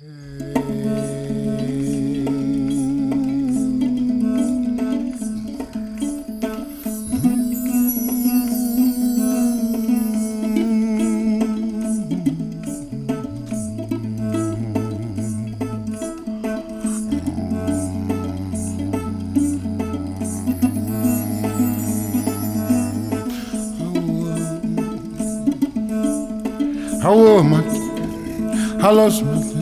Hawo man, halos man,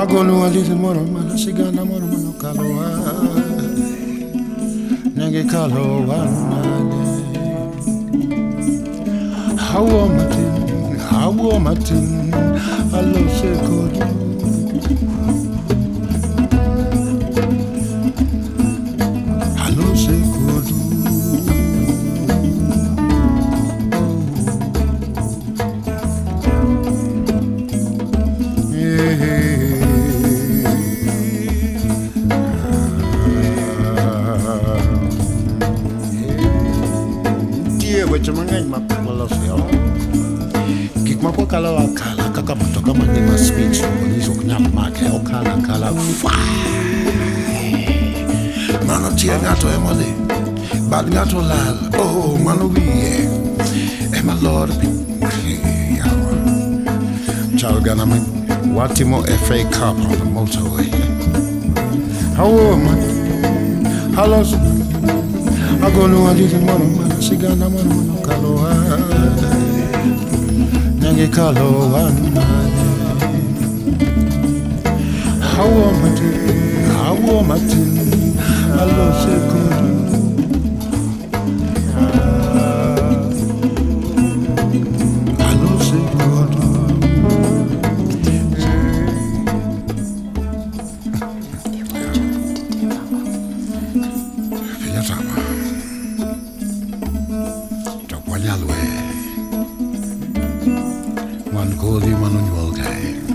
agonu alisi moro man, sigana moro man, kalowa, nenge kalowa nane. Hawo matin, hawo matin, alo se kodu. Tie weche mang'eny ma waloso yawa. Gik moko kalo akala kaka matoka mang'eny ma speech polisi ok nyal make okala akala fa. Mano tie ng'ato ema dhi. Bad ng'ato lal. Oh, mano wiye. Ema lor. Chal gana man. Watimo FA Cup on the motorway. How man? Halos agolo alizi mwana mwana sigana mwana mwana kalo wane nange kalo wane hawa matin hawa matin alo sekundi Sama. भगवान को भी मनोज बोल गए